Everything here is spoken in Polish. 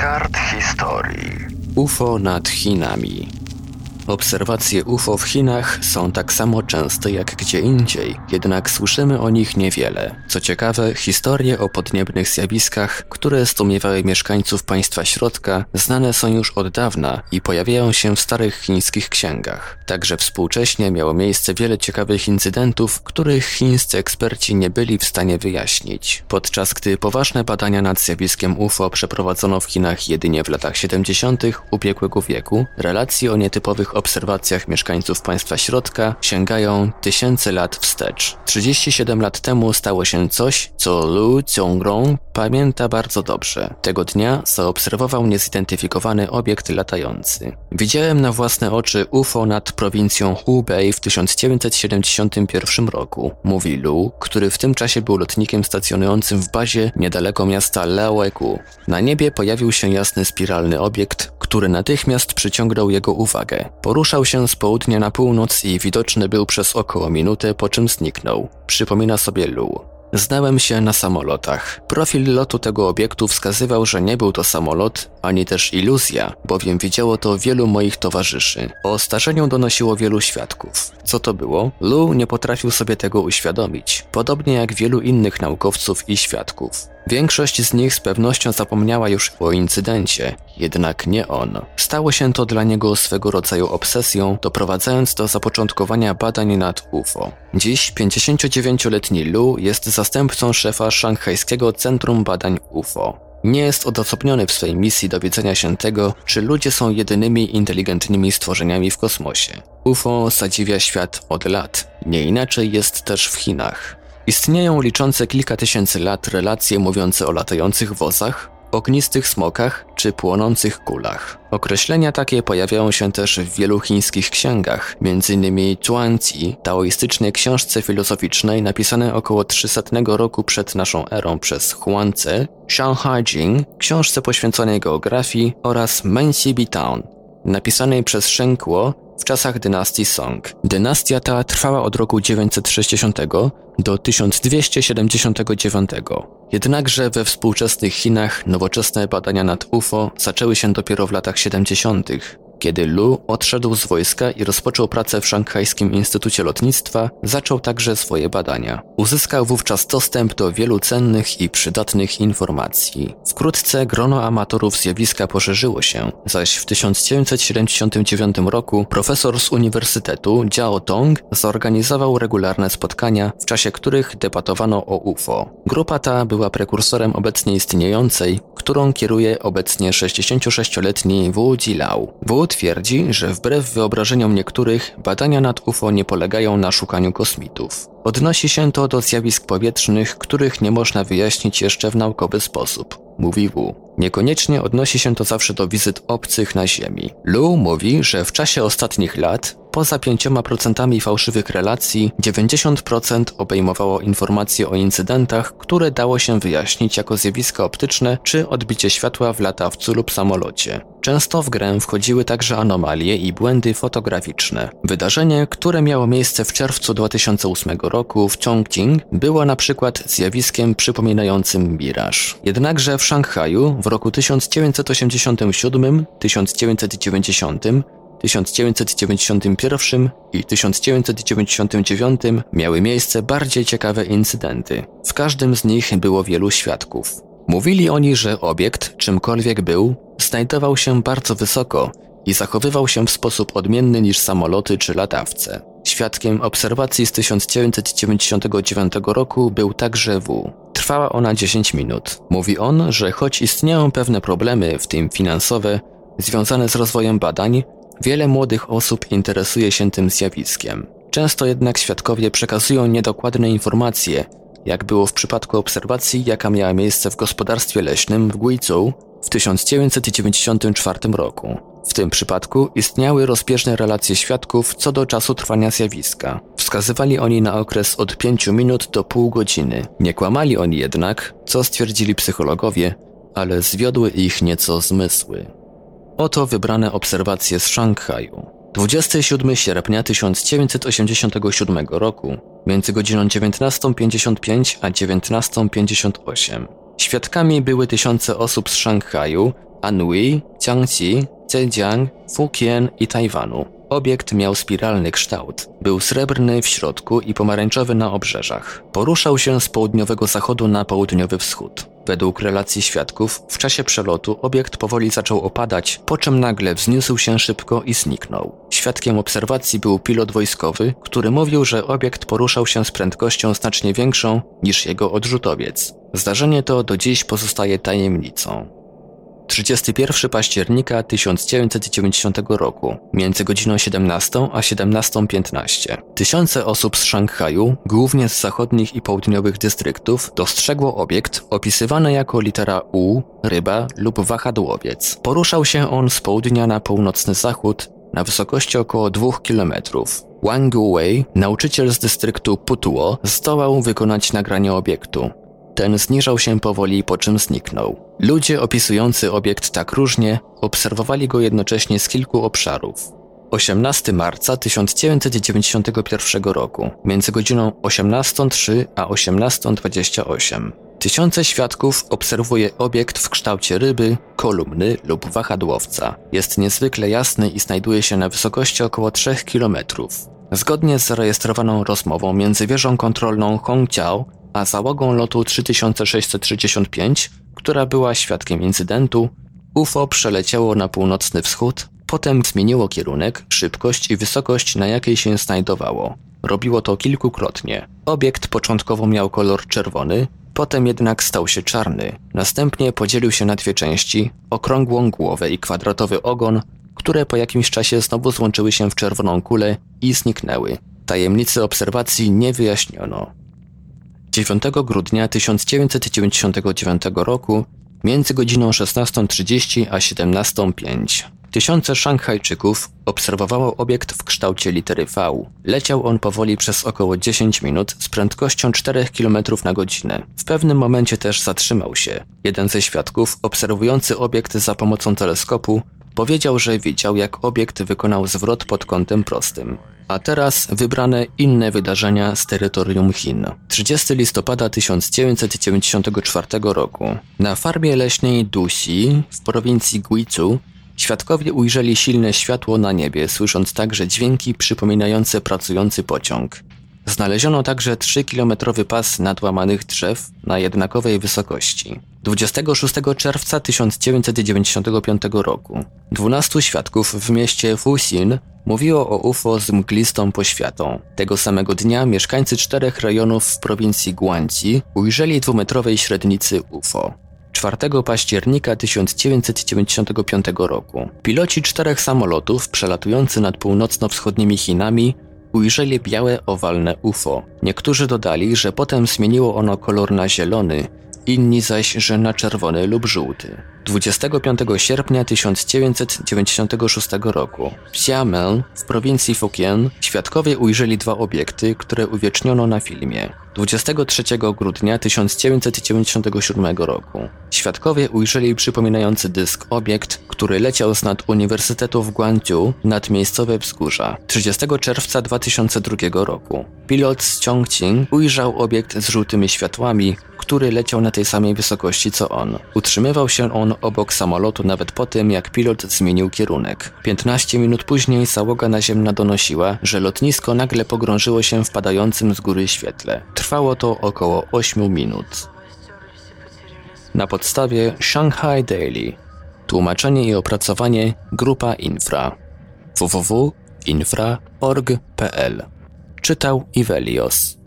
kart historii. UFO nad Chinami. Obserwacje UFO w Chinach są tak samo częste jak gdzie indziej, jednak słyszymy o nich niewiele. Co ciekawe, historie o podniebnych zjawiskach, które zdumiewały mieszkańców państwa środka, znane są już od dawna i pojawiają się w starych chińskich księgach. Także współcześnie miało miejsce wiele ciekawych incydentów, których chińscy eksperci nie byli w stanie wyjaśnić. Podczas gdy poważne badania nad zjawiskiem UFO przeprowadzono w Chinach jedynie w latach 70. ubiegłego wieku, relacje o nietypowych obserwacjach mieszkańców państwa środka sięgają tysięcy lat wstecz. 37 lat temu stało się coś, co Lu Zhongrong pamięta bardzo dobrze. Tego dnia zaobserwował niezidentyfikowany obiekt latający. Widziałem na własne oczy UFO nad prowincją Hubei w 1971 roku, mówi Lu, który w tym czasie był lotnikiem stacjonującym w bazie niedaleko miasta Laoegu. Na niebie pojawił się jasny spiralny obiekt, który natychmiast przyciągnął jego uwagę. Poruszał się z południa na północ i widoczny był przez około minutę, po czym zniknął. Przypomina sobie Lu. Znałem się na samolotach. Profil lotu tego obiektu wskazywał, że nie był to samolot, ani też iluzja, bowiem widziało to wielu moich towarzyszy. O starzeniu donosiło wielu świadków. Co to było? Lu nie potrafił sobie tego uświadomić, podobnie jak wielu innych naukowców i świadków. Większość z nich z pewnością zapomniała już o incydencie, jednak nie on. Stało się to dla niego swego rodzaju obsesją, doprowadzając do zapoczątkowania badań nad UFO. Dziś 59-letni Lu jest zastępcą szefa szanghajskiego Centrum Badań UFO. Nie jest odosobniony w swej misji dowiedzenia się tego, czy ludzie są jedynymi inteligentnymi stworzeniami w kosmosie. UFO zadziwia świat od lat. Nie inaczej jest też w Chinach. Istnieją liczące kilka tysięcy lat relacje mówiące o latających wozach, ognistych smokach czy płonących kulach. Określenia takie pojawiają się też w wielu chińskich księgach, m.in. Zhuangzi, taoistycznej książce filozoficznej napisanej około 300 roku przed naszą erą przez Huangzi, Shanghai Jing, książce poświęconej geografii oraz Menxibi Town, napisanej przez Shen Kuo w czasach dynastii Song. Dynastia ta trwała od roku 960 do 1279. Jednakże we współczesnych Chinach nowoczesne badania nad UFO zaczęły się dopiero w latach 70 kiedy Lu odszedł z wojska i rozpoczął pracę w Szanghajskim Instytucie Lotnictwa, zaczął także swoje badania. Uzyskał wówczas dostęp do wielu cennych i przydatnych informacji. Wkrótce grono amatorów zjawiska poszerzyło się, zaś w 1979 roku profesor z Uniwersytetu Jiao Tong zorganizował regularne spotkania, w czasie których debatowano o UFO. Grupa ta była prekursorem obecnie istniejącej, którą kieruje obecnie 66-letni Wu Jilao. Wu twierdzi, że wbrew wyobrażeniom niektórych, badania nad UFO nie polegają na szukaniu kosmitów. Odnosi się to do zjawisk powietrznych, których nie można wyjaśnić jeszcze w naukowy sposób, mówi Wu. Niekoniecznie odnosi się to zawsze do wizyt obcych na Ziemi. Lu mówi, że w czasie ostatnich lat, poza 5% fałszywych relacji, 90% obejmowało informacje o incydentach, które dało się wyjaśnić jako zjawiska optyczne czy odbicie światła w latawcu lub samolocie. Często w grę wchodziły także anomalie i błędy fotograficzne. Wydarzenie, które miało miejsce w czerwcu 2008 roku w Chongqing, było na przykład zjawiskiem przypominającym miraż. Jednakże w Szanghaju w roku 1987, 1990, 1991 i 1999 miały miejsce bardziej ciekawe incydenty. W każdym z nich było wielu świadków. Mówili oni, że obiekt, czymkolwiek był, znajdował się bardzo wysoko i zachowywał się w sposób odmienny niż samoloty czy latawce. Świadkiem obserwacji z 1999 roku był także W. Trwała ona 10 minut. Mówi on, że choć istnieją pewne problemy, w tym finansowe, związane z rozwojem badań, wiele młodych osób interesuje się tym zjawiskiem. Często jednak świadkowie przekazują niedokładne informacje, jak było w przypadku obserwacji, jaka miała miejsce w gospodarstwie leśnym w Guizhou w 1994 roku. W tym przypadku istniały rozbieżne relacje świadków co do czasu trwania zjawiska. Wskazywali oni na okres od 5 minut do pół godziny. Nie kłamali oni jednak, co stwierdzili psychologowie, ale zwiodły ich nieco zmysły. Oto wybrane obserwacje z Szanghaju. 27 sierpnia 1987 roku, między godziną 19.55 a 19.58. Świadkami były tysiące osób z Szanghaju, Anhui, Jiangxi, Zhejiang, Fujian i Tajwanu. Obiekt miał spiralny kształt. Był srebrny w środku i pomarańczowy na obrzeżach. Poruszał się z południowego zachodu na południowy wschód. Według relacji świadków, w czasie przelotu obiekt powoli zaczął opadać, po czym nagle wzniósł się szybko i zniknął. Świadkiem obserwacji był pilot wojskowy, który mówił, że obiekt poruszał się z prędkością znacznie większą niż jego odrzutowiec. Zdarzenie to do dziś pozostaje tajemnicą. 31 października 1990 roku, między godziną 17 a 17.15. Tysiące osób z Szanghaju, głównie z zachodnich i południowych dystryktów, dostrzegło obiekt opisywany jako litera U, ryba lub wahadłowiec. Poruszał się on z południa na północny zachód na wysokości około 2 km. Wang Guwei, nauczyciel z dystryktu Putuo, zdołał wykonać nagranie obiektu. Ten zniżał się powoli, po czym zniknął. Ludzie opisujący obiekt tak różnie obserwowali go jednocześnie z kilku obszarów. 18 marca 1991 roku, między godziną 18.03 a 18.28. Tysiące świadków obserwuje obiekt w kształcie ryby, kolumny lub wahadłowca. Jest niezwykle jasny i znajduje się na wysokości około 3 km. Zgodnie z zarejestrowaną rozmową między wieżą kontrolną Hongqiao a załogą lotu 3665, która była świadkiem incydentu, UFO przeleciało na północny wschód, potem zmieniło kierunek, szybkość i wysokość, na jakiej się znajdowało. Robiło to kilkukrotnie. Obiekt początkowo miał kolor czerwony, potem jednak stał się czarny. Następnie podzielił się na dwie części: okrągłą głowę i kwadratowy ogon, które po jakimś czasie znowu złączyły się w czerwoną kulę i zniknęły. Tajemnicy obserwacji nie wyjaśniono. 9 grudnia 1999 roku między godziną 16.30 a 17.05 tysiące Szanghajczyków obserwowało obiekt w kształcie litery V. Leciał on powoli przez około 10 minut z prędkością 4 km na godzinę. W pewnym momencie też zatrzymał się. Jeden ze świadków, obserwujący obiekt za pomocą teleskopu, powiedział, że widział jak obiekt wykonał zwrot pod kątem prostym. A teraz wybrane inne wydarzenia z terytorium Chin. 30 listopada 1994 roku. Na farmie leśnej Duxi w prowincji Guizhou świadkowie ujrzeli silne światło na niebie, słysząc także dźwięki przypominające pracujący pociąg. Znaleziono także 3-kilometrowy pas nadłamanych drzew na jednakowej wysokości. 26 czerwca 1995 roku 12 świadków w mieście Fuxin mówiło o UFO z mglistą poświatą. Tego samego dnia mieszkańcy czterech rejonów w prowincji Guangxi ujrzeli dwumetrowej średnicy UFO. 4 października 1995 roku piloci czterech samolotów przelatujący nad północno-wschodnimi Chinami ujrzeli białe owalne UFO. Niektórzy dodali, że potem zmieniło ono kolor na zielony, inni zaś, że na czerwony lub żółty. 25 sierpnia 1996 roku w Xiamen w prowincji Fujian świadkowie ujrzeli dwa obiekty, które uwieczniono na filmie. 23 grudnia 1997 roku świadkowie ujrzeli przypominający dysk obiekt, który leciał z nad Uniwersytetu w Guangzhou nad miejscowe wzgórza. 30 czerwca 2002 roku pilot z Chongqing ujrzał obiekt z żółtymi światłami, który leciał na tej samej wysokości co on. Utrzymywał się on obok samolotu nawet po tym, jak pilot zmienił kierunek. 15 minut później załoga naziemna donosiła, że lotnisko nagle pogrążyło się w padającym z góry świetle. Trwało to około 8 minut. Na podstawie Shanghai Daily. Tłumaczenie i opracowanie Grupa Infra. www.infra.org.pl Czytał Ivelios.